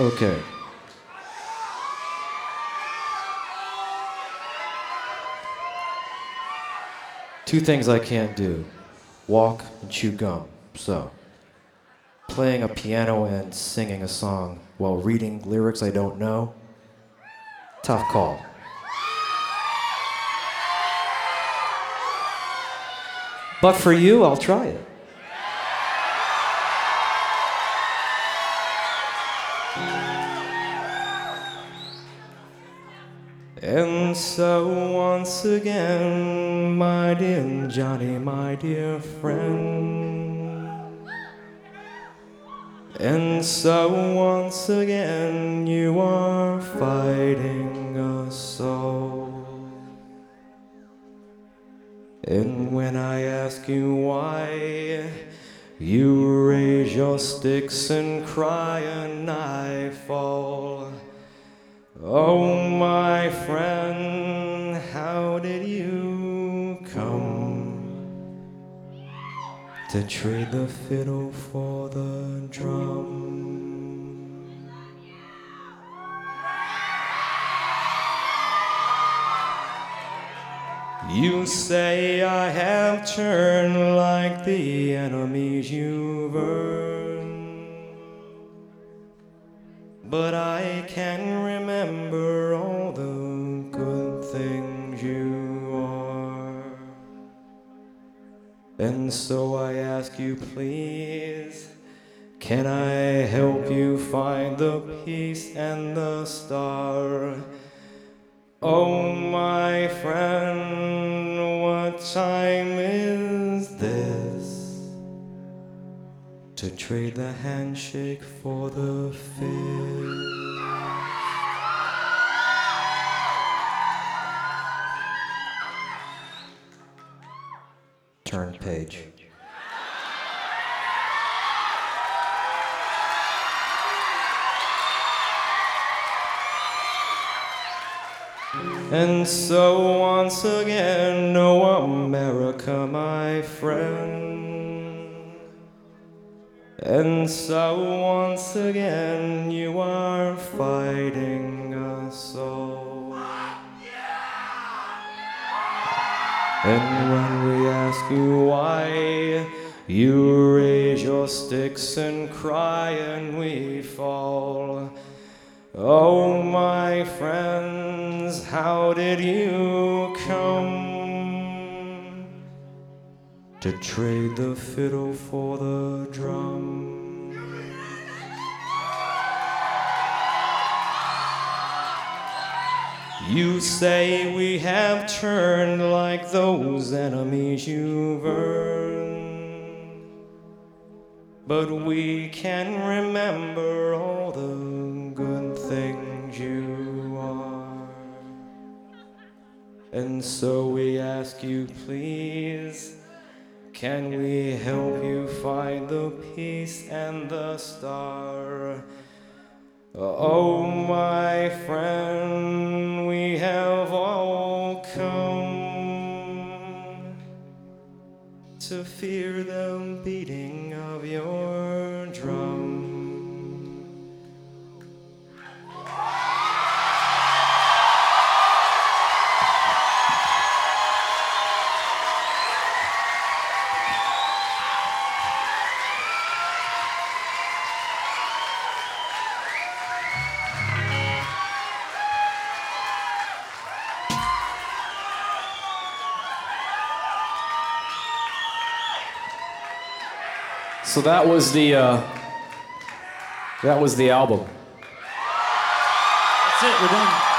Okay. Two things I can't do walk and chew gum. So, playing a piano and singing a song while reading lyrics I don't know, tough call. But for you, I'll try it. And so once again, my dear Johnny, my dear friend. And so once again, you are fighting a soul. And when I ask you why, you raise your sticks and cry, and I fall. Oh, my friend, how did you come to trade the fiddle for the drum? You say I have turned like the enemies you've earned. But I can remember all the good things you are. And so I ask you, please, can I help you find the peace and the star? Oh, my friend, what time is To trade the handshake for the fist. Turn page. And so once again, oh America, my friend. And so once again, you are fighting a soul. And when we ask you why, you raise your sticks and cry, and we fall. Oh, my friends, how did you to trade the fiddle for the drum? You say we have turned like those enemies you've earned. But we can remember all the good things you are. And so we ask you, please, can we help you find the peace and the star? Oh, my friend, we have all come to fear the beating of your So that was the uh, that was the album. That's it. We're done.